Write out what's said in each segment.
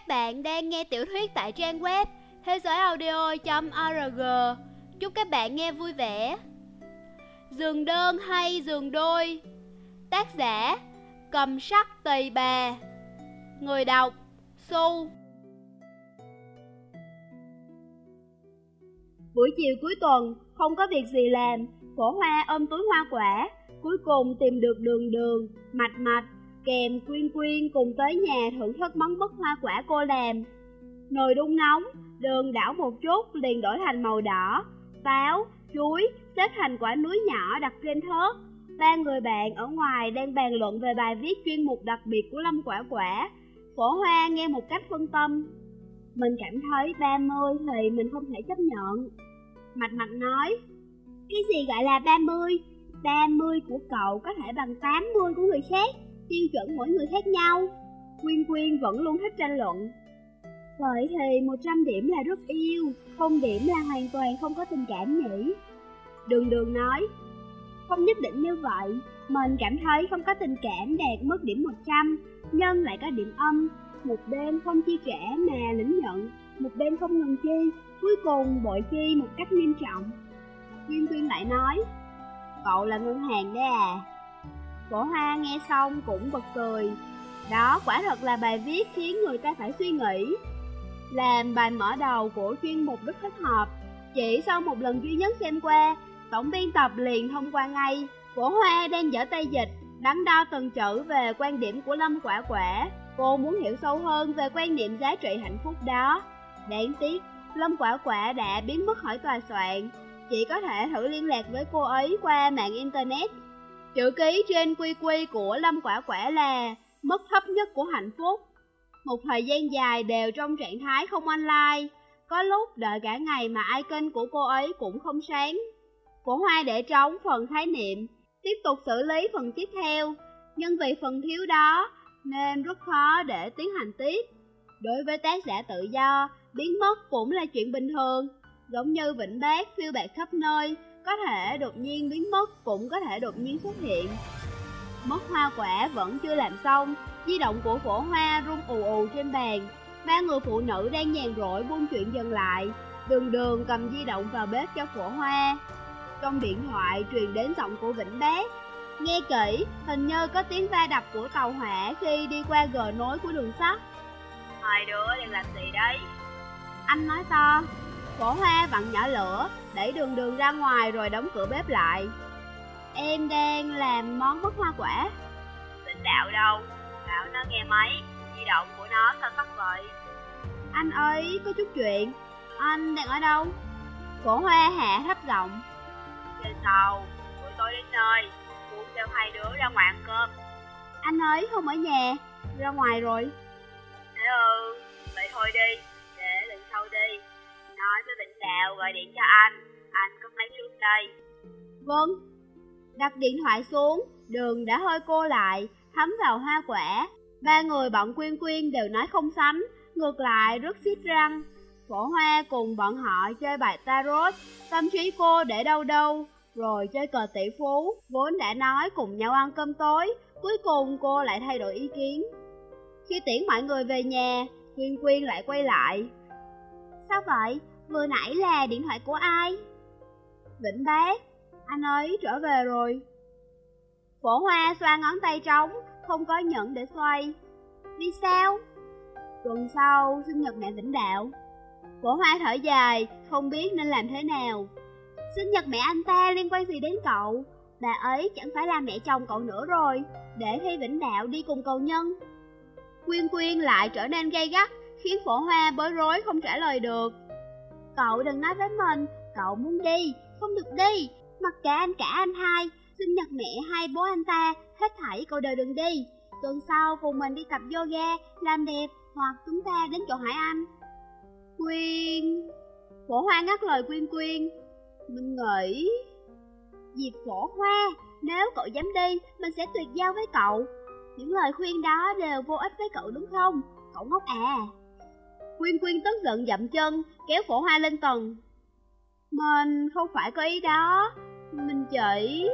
Các bạn đang nghe tiểu thuyết tại trang web thế giớiaudio.org Chúc các bạn nghe vui vẻ. Giường đơn hay giường đôi? Tác giả Cầm sắc tỳ bà. Người đọc Su. Buổi chiều cuối tuần, không có việc gì làm, Cổ hoa ôm túi hoa quả, cuối cùng tìm được đường đường, mạch mạch kèm quyên quyên cùng tới nhà thưởng thức món bất hoa quả cô làm. Nồi đun nóng, đường đảo một chút liền đổi thành màu đỏ, táo, chuối xếp thành quả núi nhỏ đặt trên thớt. Ba người bạn ở ngoài đang bàn luận về bài viết chuyên mục đặc biệt của Lâm Quả Quả. Phổ Hoa nghe một cách phân tâm. Mình cảm thấy 30 thì mình không thể chấp nhận. Mạch Mạch nói, cái gì gọi là 30? 30 của cậu có thể bằng 80 của người khác tiêu chuẩn mỗi người khác nhau. Quyên Quyên vẫn luôn thích tranh luận. Vậy thì 100 điểm là rất yêu, không điểm là hoàn toàn không có tình cảm nhỉ? Đường đường nói, không nhất định như vậy, mình cảm thấy không có tình cảm đạt mức điểm 100, nhân lại có điểm âm, một bên không chi trả mà lĩnh nhận, một bên không ngừng chi, cuối cùng bội chi một cách nghiêm trọng. Quyên Quyên lại nói, cậu là ngân hàng đấy à? Cổ hoa nghe xong cũng bật cười. Đó quả thật là bài viết khiến người ta phải suy nghĩ. Làm bài mở đầu của chuyên mục rất thích hợp. Chỉ sau một lần duy nhất xem qua, tổng biên tập liền thông qua ngay. Cổ hoa đang dở tay dịch, đắn đo từng chữ về quan điểm của Lâm Quả Quả. Cô muốn hiểu sâu hơn về quan niệm giá trị hạnh phúc đó. Đáng tiếc, Lâm Quả Quả đã biến mất khỏi tòa soạn. Chỉ có thể thử liên lạc với cô ấy qua mạng Internet Chữ ký trên quy quy của Lâm Quả Quả là mức thấp nhất của hạnh phúc. Một thời gian dài đều trong trạng thái không online, có lúc đợi cả ngày mà icon của cô ấy cũng không sáng. Cổ hoa để trống phần khái niệm, tiếp tục xử lý phần tiếp theo, nhưng vì phần thiếu đó nên rất khó để tiến hành tiếp. Đối với tác giả tự do, biến mất cũng là chuyện bình thường, giống như Vĩnh Bác phiêu bạc khắp nơi, có thể đột nhiên biến mất, cũng có thể đột nhiên xuất hiện. Mất hoa quả vẫn chưa làm xong, di động của phổ hoa rung ù ù trên bàn. Ba người phụ nữ đang nhàn rỗi buông chuyện dừng lại, đường đường cầm di động vào bếp cho phổ hoa. Trong điện thoại truyền đến giọng của Vĩnh Bác. Nghe kỹ, hình như có tiếng va đập của tàu hỏa khi đi qua gờ nối của đường sắt. Hai đứa đang làm gì đấy? Anh nói to, Phổ hoa vặn nhỏ lửa, đẩy đường đường ra ngoài rồi đóng cửa bếp lại. Em đang làm món bất hoa quả. Tỉnh đạo đâu? Bảo nó nghe máy, di động của nó sao tắt vậy? Anh ấy có chút chuyện. Anh đang ở đâu? Phổ hoa hạ thấp giọng. Trên tàu, buổi tối đến nơi, muốn kêu hai đứa ra ngoài ăn cơm. Anh ấy không ở nhà, ra ngoài rồi. Thế ừ, vậy thôi đi, Vĩnh Đạo gọi điện cho anh, anh có máy xuống đây. Vâng. Đặt điện thoại xuống, đường đã hơi cô lại, thấm vào hoa quả. Ba người bọn Quyên Quyên đều nói không sánh, ngược lại rất xiết răng. Phổ Hoa cùng bọn họ chơi bài tarot, tâm trí cô để đâu đâu, rồi chơi cờ tỷ phú, vốn đã nói cùng nhau ăn cơm tối, cuối cùng cô lại thay đổi ý kiến. Khi tiễn mọi người về nhà, Quyên Quyên lại quay lại. Sao vậy? Vừa nãy là điện thoại của ai? Vĩnh bác, anh ấy trở về rồi. Phổ hoa xoa ngón tay trống, không có nhẫn để xoay. Vì sao? Tuần sau, sinh nhật mẹ Vĩnh Đạo. Phổ hoa thở dài, không biết nên làm thế nào. Sinh nhật mẹ anh ta liên quan gì đến cậu? Bà ấy chẳng phải là mẹ chồng cậu nữa rồi, để thi Vĩnh Đạo đi cùng cầu nhân. Quyên Quyên lại trở nên gay gắt, khiến phổ hoa bối rối không trả lời được. Cậu đừng nói với mình, cậu muốn đi, không được đi. Mặc cả anh cả anh hai, sinh nhật mẹ hai bố anh ta, hết thảy cậu đều đừng đi. Tuần sau cùng mình đi tập yoga, làm đẹp, hoặc chúng ta đến chỗ Hải Anh. Quyên... Phổ Hoa ngắt lời Quyên Quyên. Mình nghĩ... Diệp Phổ Hoa, nếu cậu dám đi, mình sẽ tuyệt giao với cậu. Những lời khuyên đó đều vô ích với cậu đúng không? Cậu ngốc à. Quyên Quyên tức giận dậm chân, kéo phổ hoa lên tầng. Mình không phải có ý đó, mình chỉ...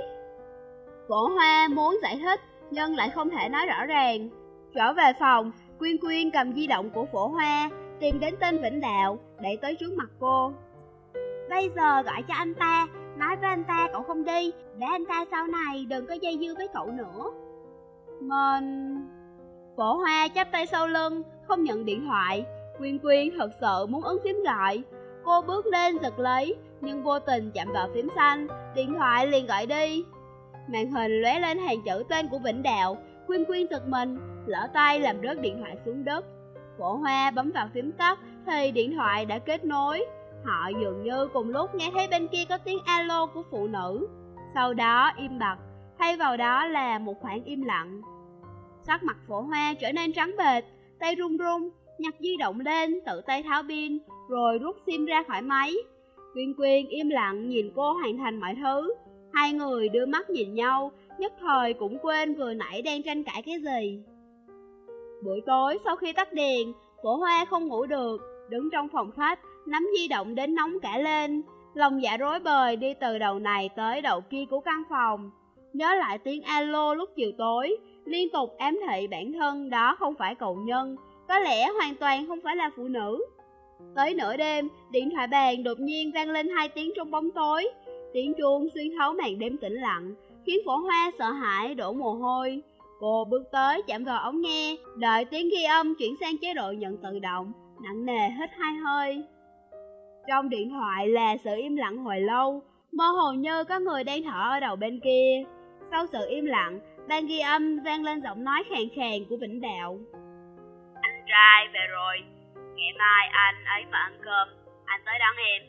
Phổ hoa muốn giải thích, nhưng lại không thể nói rõ ràng. Trở về phòng, Quyên Quyên cầm di động của phổ hoa, tìm đến tên Vĩnh Đạo, để tới trước mặt cô. Bây giờ gọi cho anh ta, nói với anh ta cậu không đi, để anh ta sau này đừng có dây dưa với cậu nữa. Mình... Phổ hoa chắp tay sau lưng, không nhận điện thoại. Quyên Quyên thật sự muốn ấn phím gọi. Cô bước lên giật lấy, nhưng vô tình chạm vào phím xanh, điện thoại liền gọi đi. Màn hình lóe lên hàng chữ tên của Vĩnh Đạo, Quyên Quyên giật mình, lỡ tay làm rớt điện thoại xuống đất. Phổ hoa bấm vào phím tắt thì điện thoại đã kết nối. Họ dường như cùng lúc nghe thấy bên kia có tiếng alo của phụ nữ. Sau đó im bặt, thay vào đó là một khoảng im lặng. Sắc mặt phổ hoa trở nên trắng bệch, tay run run, nhặt di động lên, tự tay tháo pin, rồi rút sim ra khỏi máy. Quyên Quyên im lặng nhìn cô hoàn thành mọi thứ. Hai người đưa mắt nhìn nhau, nhất thời cũng quên vừa nãy đang tranh cãi cái gì. Buổi tối sau khi tắt đèn, cổ hoa không ngủ được, đứng trong phòng khách, nắm di động đến nóng cả lên. Lòng dạ rối bời đi từ đầu này tới đầu kia của căn phòng. Nhớ lại tiếng alo lúc chiều tối, liên tục ám thị bản thân đó không phải cậu nhân, có lẽ hoàn toàn không phải là phụ nữ. Tới nửa đêm, điện thoại bàn đột nhiên vang lên hai tiếng trong bóng tối. Tiếng chuông xuyên thấu màn đêm tĩnh lặng, khiến phổ hoa sợ hãi đổ mồ hôi. Cô bước tới chạm vào ống nghe, đợi tiếng ghi âm chuyển sang chế độ nhận tự động, nặng nề hít hai hơi. Trong điện thoại là sự im lặng hồi lâu, mơ hồ như có người đang thở ở đầu bên kia. Sau sự im lặng, ban ghi âm vang lên giọng nói khàn khàn của Vĩnh Đạo. Trai về rồi, ngày mai anh ấy mà ăn cơm, anh tới đón em.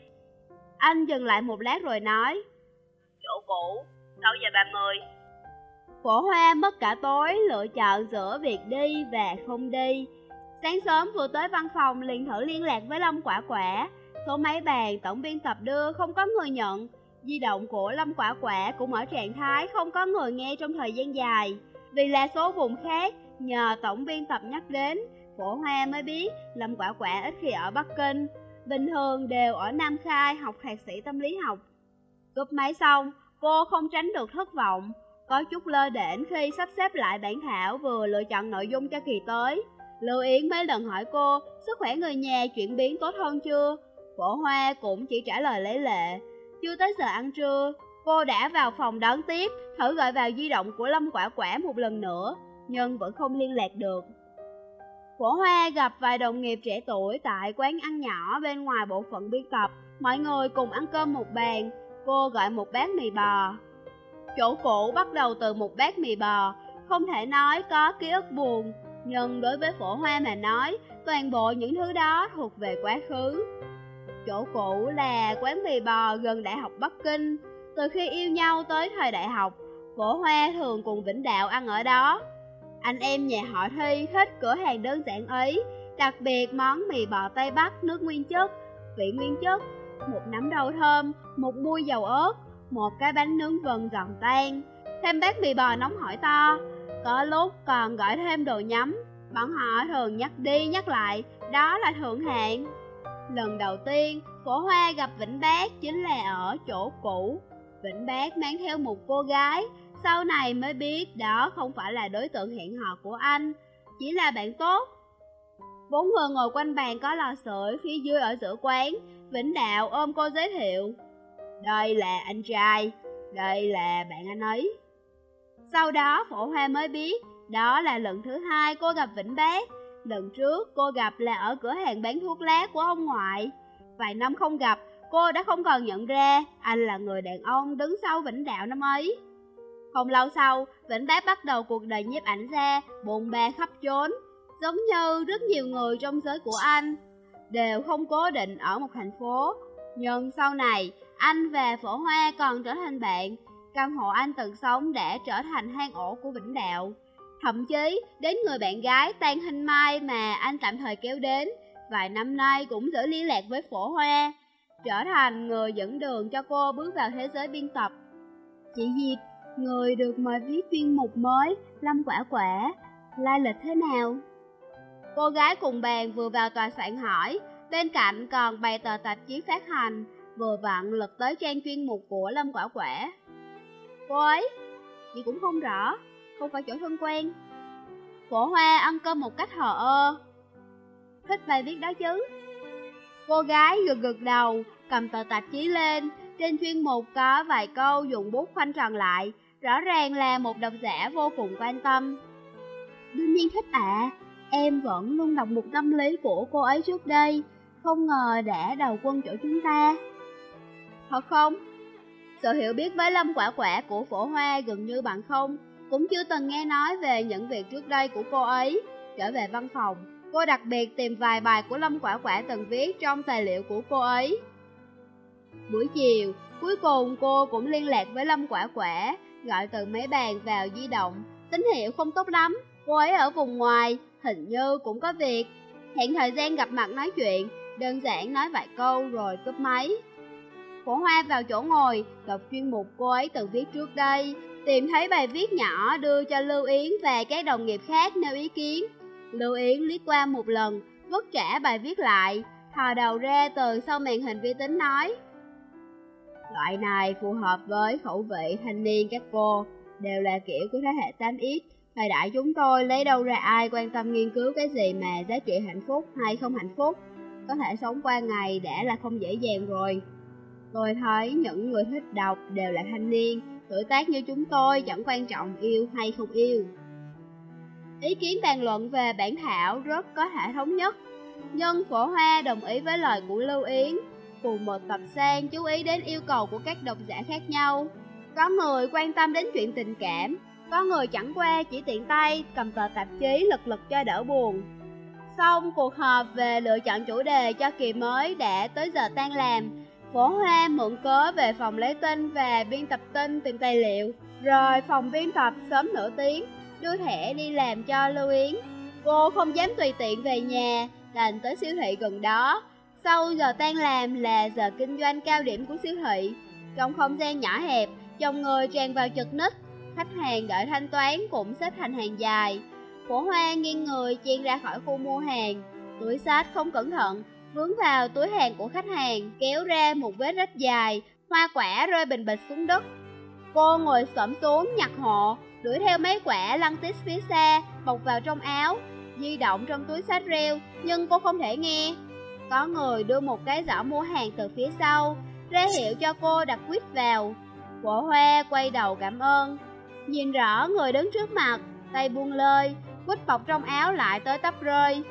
Anh dừng lại một lát rồi nói. Chỗ cũ, 6 giờ 30. Phổ hoa mất cả tối lựa chọn giữa việc đi và không đi. Sáng sớm vừa tới văn phòng liền thử liên lạc với Lâm Quả Quả. Số máy bàn tổng biên tập đưa không có người nhận. Di động của Lâm Quả Quả cũng ở trạng thái không có người nghe trong thời gian dài. Vì là số vùng khác, nhờ tổng biên tập nhắc đến, Phổ Hoa mới biết Lâm Quả Quả ít khi ở Bắc Kinh. Bình thường đều ở Nam Khai học thạc sĩ tâm lý học. Cúp máy xong, cô không tránh được thất vọng. Có chút lơ đễnh khi sắp xếp lại bản thảo vừa lựa chọn nội dung cho kỳ tới. Lưu Yến mấy lần hỏi cô sức khỏe người nhà chuyển biến tốt hơn chưa. Phổ Hoa cũng chỉ trả lời lấy lệ. Chưa tới giờ ăn trưa, cô đã vào phòng đón tiếp, thử gọi vào di động của Lâm Quả Quả một lần nữa, nhưng vẫn không liên lạc được. Phổ Hoa gặp vài đồng nghiệp trẻ tuổi tại quán ăn nhỏ bên ngoài bộ phận biên tập. Mọi người cùng ăn cơm một bàn, cô gọi một bát mì bò. Chỗ cũ bắt đầu từ một bát mì bò, không thể nói có ký ức buồn, nhưng đối với phổ hoa mà nói, toàn bộ những thứ đó thuộc về quá khứ. Chỗ cũ là quán mì bò gần Đại học Bắc Kinh, từ khi yêu nhau tới thời đại học, phổ hoa thường cùng Vĩnh Đạo ăn ở đó. Anh em nhà họ Thi thích cửa hàng đơn giản ấy, đặc biệt món mì bò Tây Bắc nước nguyên chất, vị nguyên chất, một nắm đậu thơm, một muôi dầu ớt, một cái bánh nướng vần giòn tan, thêm bát mì bò nóng hỏi to, có lúc còn gọi thêm đồ nhắm, bọn họ thường nhắc đi nhắc lại, đó là thượng hạng. Lần đầu tiên, phổ hoa gặp Vĩnh Bác chính là ở chỗ cũ. Vĩnh Bác mang theo một cô gái, sau này mới biết đó không phải là đối tượng hẹn hò của anh, chỉ là bạn tốt. Bốn người ngồi quanh bàn có lò sưởi phía dưới ở giữa quán, Vĩnh Đạo ôm cô giới thiệu. Đây là anh trai, đây là bạn anh ấy. Sau đó phổ hoa mới biết, đó là lần thứ hai cô gặp Vĩnh Bác. Lần trước cô gặp là ở cửa hàng bán thuốc lá của ông ngoại. Vài năm không gặp, cô đã không còn nhận ra anh là người đàn ông đứng sau Vĩnh Đạo năm ấy. Không lâu sau, Vĩnh Bác bắt đầu cuộc đời nhiếp ảnh ra, bồn ba khắp trốn. Giống như rất nhiều người trong giới của anh, đều không cố định ở một thành phố. Nhưng sau này, anh và Phổ Hoa còn trở thành bạn. Căn hộ anh từng sống đã trở thành hang ổ của Vĩnh Đạo. Thậm chí, đến người bạn gái tan hình mai mà anh tạm thời kéo đến, vài năm nay cũng giữ liên lạc với Phổ Hoa, trở thành người dẫn đường cho cô bước vào thế giới biên tập. Chị Diệp, người được mời viết chuyên mục mới, Lâm Quả Quả, lai lịch thế nào? Cô gái cùng bàn vừa vào tòa soạn hỏi, bên cạnh còn bày tờ tạp chí phát hành, vừa vặn lật tới trang chuyên mục của Lâm Quả Quả. Cô ấy, chị cũng không rõ, không phải chỗ thân quen. Phổ Hoa ăn cơm một cách hờ ơ. Thích bài viết đó chứ? Cô gái gật gật đầu, cầm tờ tạp chí lên, trên chuyên mục có vài câu dùng bút khoanh tròn lại, rõ ràng là một độc giả vô cùng quan tâm. Đương nhiên thích ạ, em vẫn luôn đọc một tâm lý của cô ấy trước đây, không ngờ đã đầu quân chỗ chúng ta. Thật không? Sự hiểu biết với lâm quả quả của phổ hoa gần như bằng không, cũng chưa từng nghe nói về những việc trước đây của cô ấy. Trở về văn phòng, cô đặc biệt tìm vài bài của lâm quả quả từng viết trong tài liệu của cô ấy. Buổi chiều, cuối cùng cô cũng liên lạc với lâm quả quả, gọi từ máy bàn vào di động. Tín hiệu không tốt lắm, cô ấy ở vùng ngoài, hình như cũng có việc. Hẹn thời gian gặp mặt nói chuyện, đơn giản nói vài câu rồi cúp máy. Phổ Hoa vào chỗ ngồi, đọc chuyên mục cô ấy từng viết trước đây, tìm thấy bài viết nhỏ đưa cho Lưu Yến và các đồng nghiệp khác nêu ý kiến. Lưu Yến liếc qua một lần, vứt trả bài viết lại, thò đầu ra từ sau màn hình vi tính nói. Loại này phù hợp với khẩu vị thanh niên các cô, đều là kiểu của thế hệ 8X. Thời đại chúng tôi lấy đâu ra ai quan tâm nghiên cứu cái gì mà giá trị hạnh phúc hay không hạnh phúc. Có thể sống qua ngày đã là không dễ dàng rồi. Tôi thấy những người thích đọc đều là thanh niên, tuổi tác như chúng tôi chẳng quan trọng yêu hay không yêu. Ý kiến bàn luận về bản thảo rất có thể thống nhất, nhưng phổ hoa đồng ý với lời của Lưu Yến. Cùng một tập sang chú ý đến yêu cầu của các độc giả khác nhau. Có người quan tâm đến chuyện tình cảm, có người chẳng qua chỉ tiện tay cầm tờ tạp chí lật lật cho đỡ buồn. Xong cuộc họp về lựa chọn chủ đề cho kỳ mới đã tới giờ tan làm, Phổ Hoa mượn cớ về phòng lấy tin và biên tập tin tìm tài liệu, rồi phòng biên tập sớm nửa tiếng, đưa thẻ đi làm cho Lưu Yến. Cô không dám tùy tiện về nhà, đành tới siêu thị gần đó. Sau giờ tan làm là giờ kinh doanh cao điểm của siêu thị. Trong không gian nhỏ hẹp, dòng người tràn vào chật ních, khách hàng đợi thanh toán cũng xếp thành hàng dài. Phổ Hoa nghiêng người chen ra khỏi khu mua hàng, túi sách không cẩn thận vướng vào túi hàng của khách hàng, kéo ra một vết rách dài, hoa quả rơi bình bịch xuống đất. Cô ngồi xổm xuống nhặt hộ, đuổi theo mấy quả lăn tít phía xa, bọc vào trong áo, di động trong túi sách reo, nhưng cô không thể nghe. Có người đưa một cái giỏ mua hàng từ phía sau, ra hiệu cho cô đặt quýt vào. Quả hoa quay đầu cảm ơn, nhìn rõ người đứng trước mặt, tay buông lơi, quýt bọc trong áo lại tới tấp rơi.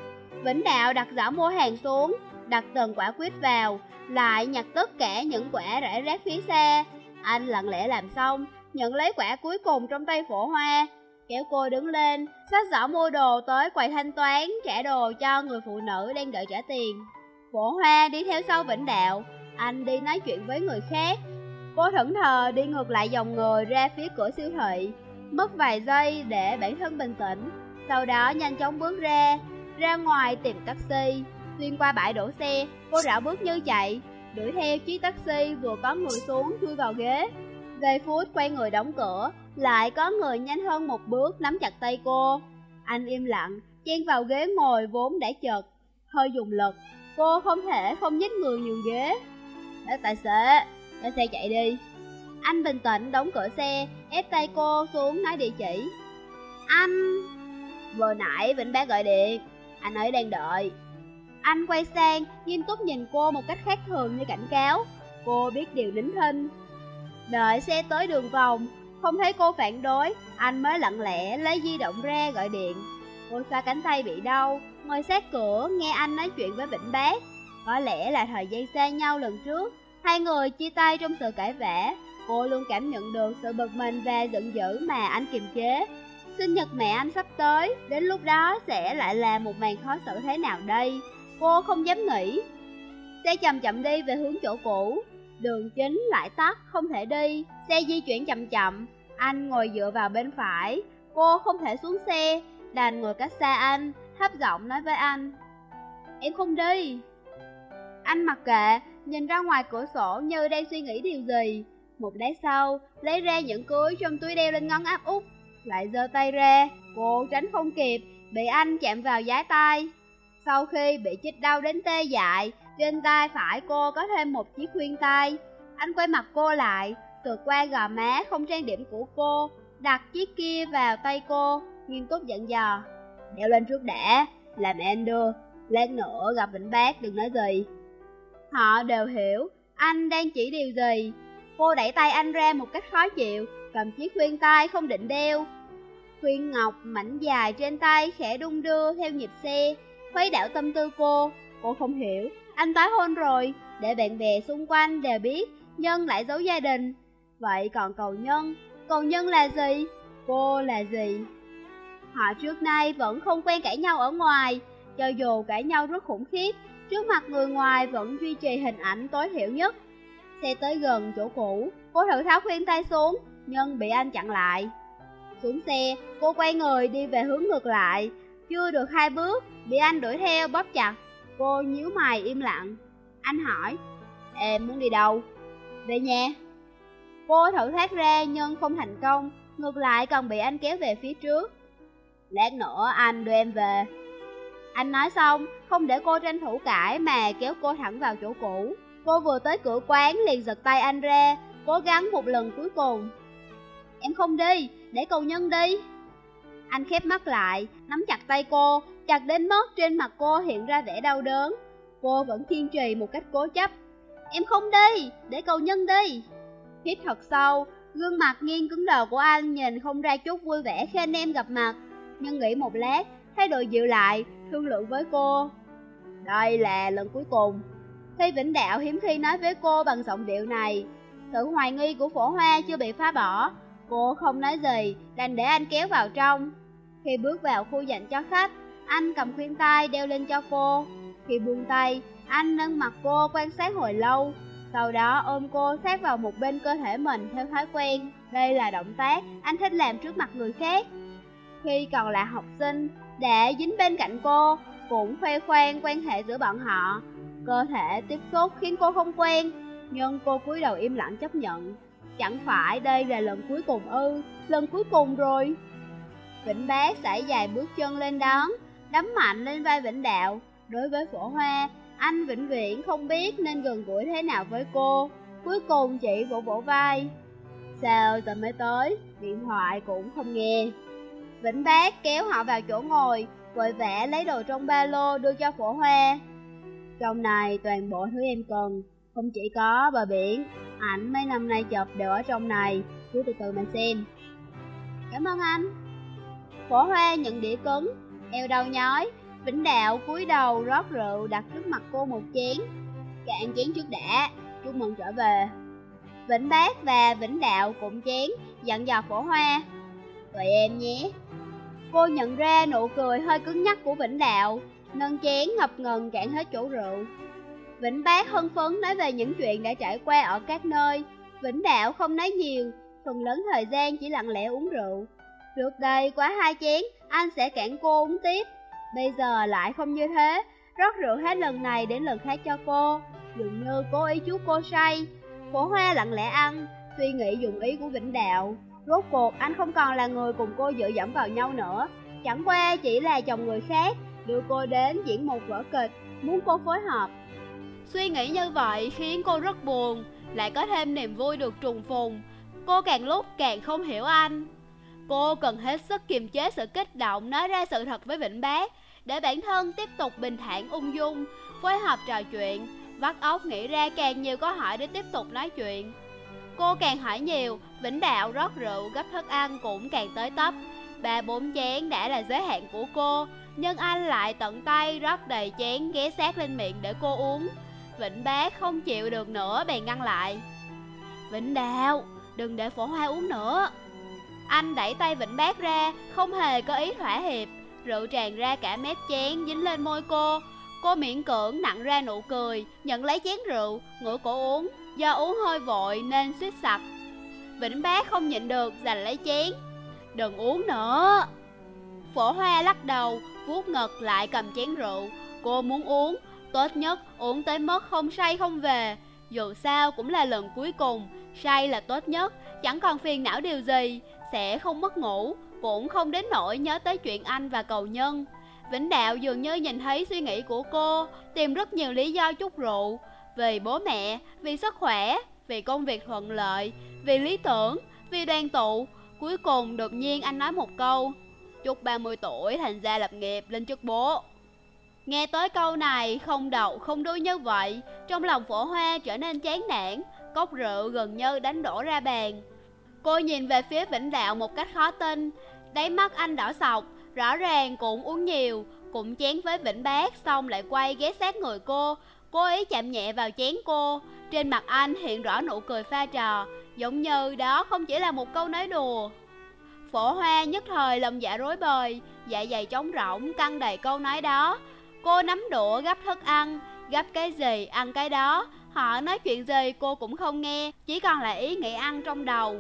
Vĩnh Đạo đặt giỏ mua hàng xuống, đặt từng quả quýt vào, lại nhặt tất cả những quả rải rác phía xa. Anh lặng lẽ làm xong, nhận lấy quả cuối cùng trong tay phổ hoa, kéo cô đứng lên, xách giỏ mua đồ tới quầy thanh toán, trả đồ cho người phụ nữ đang đợi trả tiền. Phổ hoa đi theo sau Vĩnh Đạo, anh đi nói chuyện với người khác. Cô thẫn thờ đi ngược lại dòng người ra phía cửa siêu thị, mất vài giây để bản thân bình tĩnh, sau đó nhanh chóng bước ra, ra ngoài tìm taxi. Xuyên qua bãi đổ xe, cô rảo bước như chạy, đuổi theo chiếc taxi vừa có người xuống chui vào ghế. Giây phút quay người đóng cửa, lại có người nhanh hơn một bước nắm chặt tay cô. Anh im lặng, chen vào ghế ngồi vốn đã chật, hơi dùng lực. Cô không thể không nhích người nhường ghế. Để tài xế, để xe chạy đi. Anh bình tĩnh đóng cửa xe, ép tay cô xuống nói địa chỉ. Anh... Vừa nãy Vĩnh Bác gọi điện, anh ấy đang đợi. Anh quay sang, nghiêm túc nhìn cô một cách khác thường như cảnh cáo. Cô biết điều nín thinh. Đợi xe tới đường vòng, không thấy cô phản đối, anh mới lặng lẽ lấy di động ra gọi điện. Cô xa cánh tay bị đau, ngồi sát cửa nghe anh nói chuyện với Vĩnh Bác. Có lẽ là thời gian xa nhau lần trước, hai người chia tay trong sự cãi vã. Cô luôn cảm nhận được sự bực mình và giận dữ mà anh kiềm chế. Sinh nhật mẹ anh sắp tới, đến lúc đó sẽ lại là một màn khó xử thế nào đây? Cô không dám nghĩ Xe chậm chậm đi về hướng chỗ cũ Đường chính lại tắt không thể đi Xe di chuyển chậm chậm Anh ngồi dựa vào bên phải Cô không thể xuống xe Đành ngồi cách xa anh Thấp giọng nói với anh Em không đi Anh mặc kệ Nhìn ra ngoài cửa sổ như đang suy nghĩ điều gì Một lát sau Lấy ra những cưới trong túi đeo lên ngón áp út Lại giơ tay ra Cô tránh không kịp Bị anh chạm vào giá tay sau khi bị chích đau đến tê dại, trên tay phải cô có thêm một chiếc khuyên tay. Anh quay mặt cô lại, sượt qua gò má không trang điểm của cô, đặt chiếc kia vào tay cô, nghiêm túc giận dò. Đeo lên trước đã, làm em đưa, lát nữa gặp Vĩnh Bác đừng nói gì. Họ đều hiểu anh đang chỉ điều gì. Cô đẩy tay anh ra một cách khó chịu, cầm chiếc khuyên tai không định đeo. Khuyên ngọc mảnh dài trên tay khẽ đung đưa theo nhịp xe, khuấy đảo tâm tư cô. Cô không hiểu, anh tái hôn rồi, để bạn bè xung quanh đều biết, Nhân lại giấu gia đình. Vậy còn cầu Nhân, cầu Nhân là gì? Cô là gì? Họ trước nay vẫn không quen cãi nhau ở ngoài, cho dù cãi nhau rất khủng khiếp, trước mặt người ngoài vẫn duy trì hình ảnh tối thiểu nhất. Xe tới gần chỗ cũ, cô thử tháo khuyên tay xuống, nhưng bị anh chặn lại. Xuống xe, cô quay người đi về hướng ngược lại, chưa được hai bước, bị anh đuổi theo bóp chặt. Cô nhíu mày im lặng. Anh hỏi, em muốn đi đâu? Về nhà. Cô thử thoát ra nhưng không thành công, ngược lại còn bị anh kéo về phía trước. Lát nữa anh đưa em về. Anh nói xong, không để cô tranh thủ cãi mà kéo cô thẳng vào chỗ cũ. Cô vừa tới cửa quán liền giật tay anh ra, cố gắng một lần cuối cùng. Em không đi, để cầu nhân đi. Anh khép mắt lại, nắm chặt tay cô, chặt đến mức trên mặt cô hiện ra vẻ đau đớn. Cô vẫn kiên trì một cách cố chấp. Em không đi, để cầu nhân đi. Hít thật sâu, gương mặt nghiêng cứng đầu của anh nhìn không ra chút vui vẻ khi anh em gặp mặt. Nhưng nghĩ một lát, thay đổi dịu lại, thương lượng với cô. Đây là lần cuối cùng. Khi Vĩnh Đạo hiếm khi nói với cô bằng giọng điệu này, sự hoài nghi của phổ hoa chưa bị phá bỏ. Cô không nói gì, đành để anh kéo vào trong. Khi bước vào khu dành cho khách, anh cầm khuyên tai đeo lên cho cô. Khi buông tay, anh nâng mặt cô quan sát hồi lâu, sau đó ôm cô sát vào một bên cơ thể mình theo thói quen. Đây là động tác anh thích làm trước mặt người khác. Khi còn là học sinh, đã dính bên cạnh cô, cũng khoe khoang quan hệ giữa bọn họ. Cơ thể tiếp xúc khiến cô không quen, nhưng cô cúi đầu im lặng chấp nhận. Chẳng phải đây là lần cuối cùng ư, lần cuối cùng rồi. Vĩnh Bác sải dài bước chân lên đón, đấm mạnh lên vai Vĩnh Đạo. Đối với phổ hoa, anh vĩnh viễn không biết nên gần gũi thế nào với cô. Cuối cùng chỉ vỗ vỗ vai. Sao giờ mới tới, điện thoại cũng không nghe. Vĩnh Bác kéo họ vào chỗ ngồi, vội vã lấy đồ trong ba lô đưa cho phổ hoa. Trong này toàn bộ thứ em cần, không chỉ có bờ biển, ảnh mấy năm nay chụp đều ở trong này, cứ từ từ mà xem. Cảm ơn anh. Phổ hoa nhận đĩa cứng, eo đau nhói, Vĩnh Đạo cúi đầu rót rượu đặt trước mặt cô một chén. Cạn chén trước đã, chúc mừng trở về. Vĩnh Bác và Vĩnh Đạo cũng chén, dặn dò phổ hoa tụi em nhé. Cô nhận ra nụ cười hơi cứng nhắc của Vĩnh Đạo, nâng chén ngập ngừng cạn hết chỗ rượu. Vĩnh Bác hân phấn nói về những chuyện đã trải qua ở các nơi. Vĩnh Đạo không nói nhiều, phần lớn thời gian chỉ lặng lẽ uống rượu. Trước đây quá hai chén, anh sẽ cản cô uống tiếp. Bây giờ lại không như thế, rót rượu hết lần này đến lần khác cho cô, dường như cố ý chú cô say. Phổ Hoa lặng lẽ ăn, suy nghĩ dùng ý của Vĩnh Đạo. Rốt cuộc anh không còn là người cùng cô dựa dẫm vào nhau nữa, chẳng qua chỉ là chồng người khác, đưa cô đến diễn một vở kịch, muốn cô phối hợp. Suy nghĩ như vậy khiến cô rất buồn, lại có thêm niềm vui được trùng phùng. Cô càng lúc càng không hiểu anh. Cô cần hết sức kiềm chế sự kích động nói ra sự thật với Vĩnh Bác để bản thân tiếp tục bình thản ung dung, phối hợp trò chuyện, vắt óc nghĩ ra càng nhiều câu hỏi để tiếp tục nói chuyện. Cô càng hỏi nhiều, Vĩnh Đạo rót rượu gấp thức ăn cũng càng tới tấp. Ba bốn chén đã là giới hạn của cô, nhưng anh lại tận tay rót đầy chén ghé sát lên miệng để cô uống. Vĩnh Bác không chịu được nữa bèn ngăn lại. Vĩnh Đạo, đừng để phổ hoa uống nữa. Anh đẩy tay Vĩnh Bác ra, không hề có ý thỏa hiệp. Rượu tràn ra cả mép chén dính lên môi cô. Cô miễn cưỡng nặng ra nụ cười, nhận lấy chén rượu, ngửa cổ uống. Do uống hơi vội nên suýt sặc. Vĩnh Bác không nhịn được, giành lấy chén. Đừng uống nữa. Phổ Hoa lắc đầu, vuốt ngực lại cầm chén rượu. Cô muốn uống, tốt nhất uống tới mức không say không về. Dù sao cũng là lần cuối cùng, say là tốt nhất, chẳng còn phiền não điều gì sẽ không mất ngủ, cũng không đến nỗi nhớ tới chuyện anh và cầu nhân. Vĩnh Đạo dường như nhìn thấy suy nghĩ của cô, tìm rất nhiều lý do chút rượu, vì bố mẹ, vì sức khỏe, vì công việc thuận lợi, vì lý tưởng, vì đoàn tụ. Cuối cùng đột nhiên anh nói một câu, chúc 30 tuổi thành ra lập nghiệp lên chức bố. Nghe tới câu này không đậu không đuôi như vậy, trong lòng phổ hoa trở nên chán nản, cốc rượu gần như đánh đổ ra bàn. Cô nhìn về phía Vĩnh Đạo một cách khó tin, đáy mắt anh đỏ sọc, rõ ràng cũng uống nhiều, cũng chén với Vĩnh Bác xong lại quay ghé sát người cô, cô ấy chạm nhẹ vào chén cô. Trên mặt anh hiện rõ nụ cười pha trò, giống như đó không chỉ là một câu nói đùa. Phổ hoa nhất thời lòng dạ rối bời, dạ dày trống rỗng, căng đầy câu nói đó. Cô nắm đũa gấp thức ăn, gấp cái gì ăn cái đó. Họ nói chuyện gì cô cũng không nghe, chỉ còn là ý nghĩ ăn trong đầu.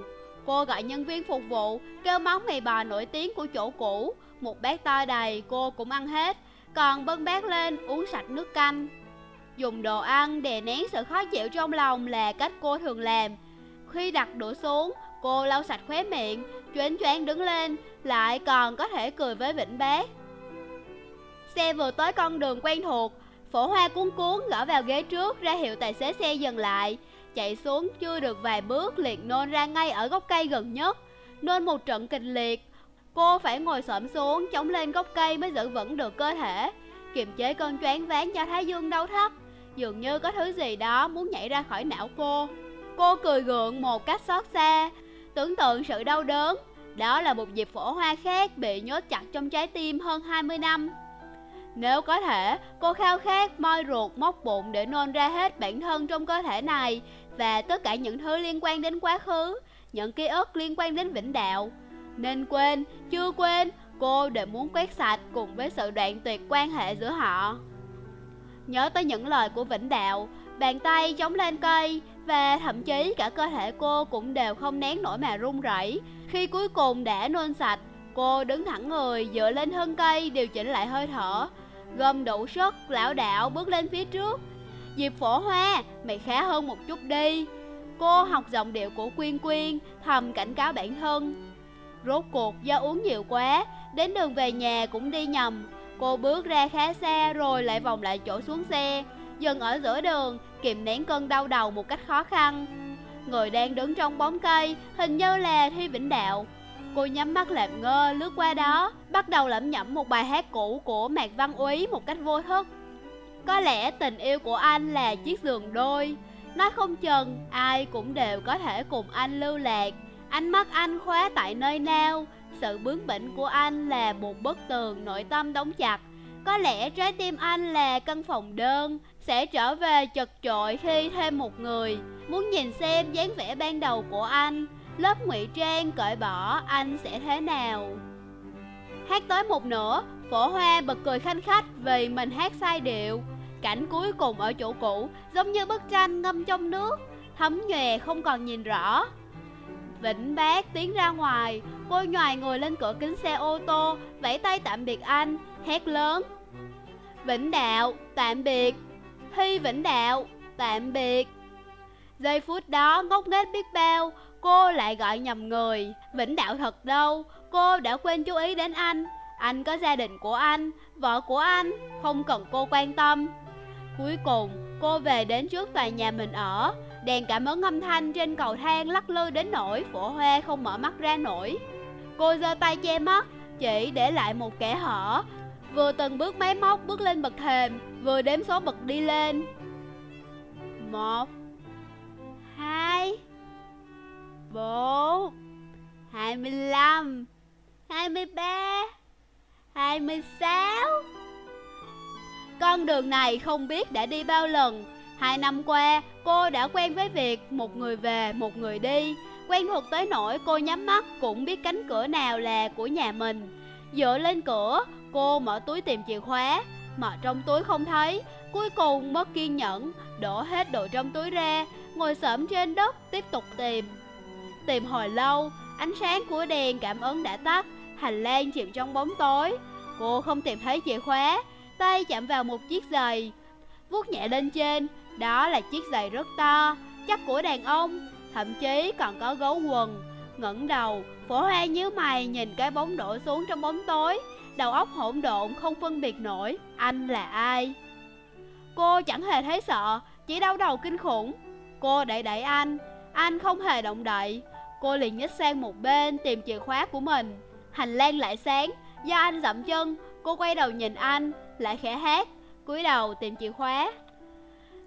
Cô gọi nhân viên phục vụ, kêu món mì bò nổi tiếng của chỗ cũ. Một bát to đầy, cô cũng ăn hết. Còn bưng bát lên, uống sạch nước canh. Dùng đồ ăn đè nén sự khó chịu trong lòng là cách cô thường làm. Khi đặt đũa xuống, cô lau sạch khóe miệng, choáng choáng đứng lên, lại còn có thể cười với Vĩnh Bác. Xe vừa tới con đường quen thuộc, phổ hoa cuốn cuốn gõ vào ghế trước ra hiệu tài xế xe dừng lại. Chạy xuống chưa được vài bước liền nôn ra ngay ở gốc cây gần nhất. Nôn một trận kịch liệt, cô phải ngồi xổm xuống chống lên gốc cây mới giữ vững được cơ thể. Kiềm chế cơn choáng váng cho Thái Dương đau thắt, dường như có thứ gì đó muốn nhảy ra khỏi não cô. Cô cười gượng một cách xót xa, tưởng tượng sự đau đớn. Đó là một dịp phổ hoa khác bị nhốt chặt trong trái tim hơn 20 năm. Nếu có thể, cô khao khát moi ruột móc bụng để nôn ra hết bản thân trong cơ thể này và tất cả những thứ liên quan đến quá khứ, những ký ức liên quan đến vĩnh đạo. Nên quên, chưa quên, cô đều muốn quét sạch cùng với sự đoạn tuyệt quan hệ giữa họ. Nhớ tới những lời của Vĩnh Đạo, bàn tay chống lên cây và thậm chí cả cơ thể cô cũng đều không nén nổi mà run rẩy. Khi cuối cùng đã nôn sạch, cô đứng thẳng người dựa lên thân cây điều chỉnh lại hơi thở, gom đủ sức, lão đạo bước lên phía trước. Diệp phổ hoa, mày khá hơn một chút đi. Cô học giọng điệu của Quyên Quyên, thầm cảnh cáo bản thân. Rốt cuộc do uống nhiều quá, đến đường về nhà cũng đi nhầm. Cô bước ra khá xa rồi lại vòng lại chỗ xuống xe, dừng ở giữa đường, kiềm nén cơn đau đầu một cách khó khăn. Người đang đứng trong bóng cây, hình như là Thi Vĩnh Đạo. Cô nhắm mắt làm ngơ lướt qua đó, bắt đầu lẩm nhẩm một bài hát cũ của Mạc Văn Úy một cách vô thức. Có lẽ tình yêu của anh là chiếc giường đôi, nói không chừng ai cũng đều có thể cùng anh lưu lạc. Ánh mắt anh khóa tại nơi nào, sự bướng bỉnh của anh là một bức tường nội tâm đóng chặt. Có lẽ trái tim anh là căn phòng đơn, sẽ trở về chật chội khi thêm một người. Muốn nhìn xem dáng vẻ ban đầu của anh, lớp ngụy trang cởi bỏ anh sẽ thế nào. Hát tới một nửa, phổ hoa bật cười khanh khách vì mình hát sai điệu. Cảnh cuối cùng ở chỗ cũ giống như bức tranh ngâm trong nước, thấm nhòe không còn nhìn rõ. Vĩnh bác tiến ra ngoài, cô nhòi ngồi lên cửa kính xe ô tô, vẫy tay tạm biệt anh, hét lớn. Vĩnh đạo, tạm biệt. Hy Vĩnh đạo, tạm biệt. Giây phút đó ngốc nghếch biết bao, cô lại gọi nhầm người. Vĩnh đạo thật đâu, cô đã quên chú ý đến anh. Anh có gia đình của anh, vợ của anh, không cần cô quan tâm. Cuối cùng, cô về đến trước tòa nhà mình ở, Đèn cảm ứng âm thanh trên cầu thang lắc lư đến nỗi phổ hoa không mở mắt ra nổi. Cô giơ tay che mắt, chỉ để lại một kẻ hở. Vừa từng bước máy móc bước lên bậc thềm, vừa đếm số bậc đi lên. Một Hai Bốn Hai mươi lăm Hai mươi ba Hai mươi sáu. Con đường này không biết đã đi bao lần. Hai năm qua, cô đã quen với việc một người về, một người đi. Quen thuộc tới nỗi cô nhắm mắt cũng biết cánh cửa nào là của nhà mình. Dựa lên cửa, cô mở túi tìm chìa khóa, mà trong túi không thấy. Cuối cùng mất kiên nhẫn, đổ hết đồ trong túi ra, ngồi sởm trên đất tiếp tục tìm. Tìm hồi lâu, ánh sáng của đèn cảm ứng đã tắt, hành lang chìm trong bóng tối. Cô không tìm thấy chìa khóa, tay chạm vào một chiếc giày, vuốt nhẹ lên trên, đó là chiếc giày rất to, chắc của đàn ông, thậm chí còn có gấu quần. ngẩng đầu, phổ hoa nhíu mày nhìn cái bóng đổ xuống trong bóng tối, đầu óc hỗn độn không phân biệt nổi anh là ai. Cô chẳng hề thấy sợ, chỉ đau đầu kinh khủng. Cô đẩy đẩy anh, anh không hề động đậy. Cô liền nhích sang một bên tìm chìa khóa của mình. Hành lang lại sáng, Do anh dậm chân, cô quay đầu nhìn anh, lại khẽ hát, cúi đầu tìm chìa khóa.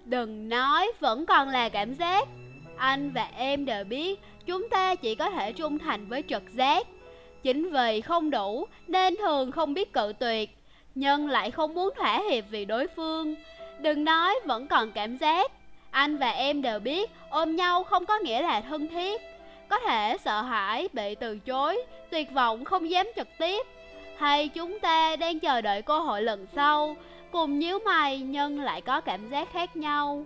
Đừng nói, vẫn còn là cảm giác. Anh và em đều biết chúng ta chỉ có thể trung thành với trực giác. Chính vì không đủ nên thường không biết cự tuyệt, nhưng lại không muốn thỏa hiệp vì đối phương. Đừng nói vẫn còn cảm giác. Anh và em đều biết ôm nhau không có nghĩa là thân thiết. Có thể sợ hãi, bị từ chối, tuyệt vọng không dám trực tiếp. Hay chúng ta đang chờ đợi cơ hội lần sau, cùng nhíu mày nhưng lại có cảm giác khác nhau.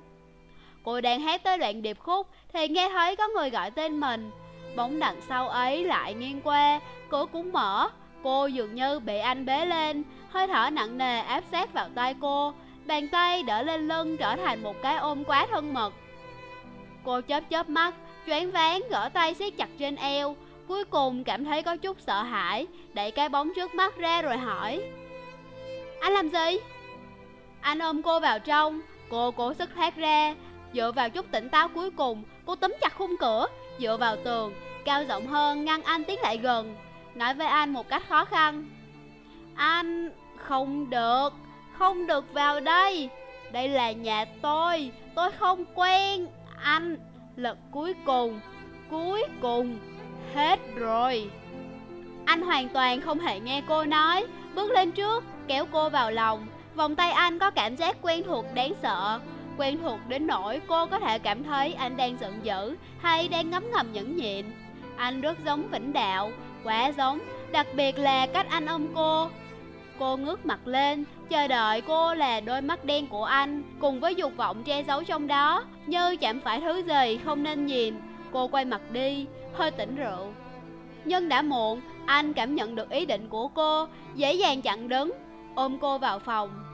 Cô đang hát tới đoạn điệp khúc thì nghe thấy có người gọi tên mình. Bóng đằng sau ấy lại nghiêng qua, cửa cũng mở. Cô dường như bị anh bế lên, hơi thở nặng nề áp sát vào tay cô. Bàn tay đỡ lên lưng trở thành một cái ôm quá thân mật. Cô chớp chớp mắt, choáng váng gỡ tay siết chặt trên eo. Cuối cùng cảm thấy có chút sợ hãi, đẩy cái bóng trước mắt ra rồi hỏi. Anh làm gì? Anh ôm cô vào trong, cô cố sức thoát ra, Dựa vào chút tỉnh táo cuối cùng, cô túm chặt khung cửa, dựa vào tường, cao giọng hơn ngăn anh tiến lại gần, nói với anh một cách khó khăn. Anh không được, không được vào đây, đây là nhà tôi, tôi không quen anh. Lần cuối cùng, cuối cùng, hết rồi. Anh hoàn toàn không hề nghe cô nói, bước lên trước, kéo cô vào lòng. Vòng tay anh có cảm giác quen thuộc đáng sợ, quen thuộc đến nỗi cô có thể cảm thấy anh đang giận dữ hay đang ngấm ngầm nhẫn nhịn. Anh rất giống Vĩnh Đạo, quá giống, đặc biệt là cách anh ôm cô. Cô ngước mặt lên, chờ đợi cô là đôi mắt đen của anh, cùng với dục vọng che giấu trong đó, như chạm phải thứ gì không nên nhìn. Cô quay mặt đi, hơi tỉnh rượu. Nhưng đã muộn, anh cảm nhận được ý định của cô, dễ dàng chặn đứng, ôm cô vào phòng,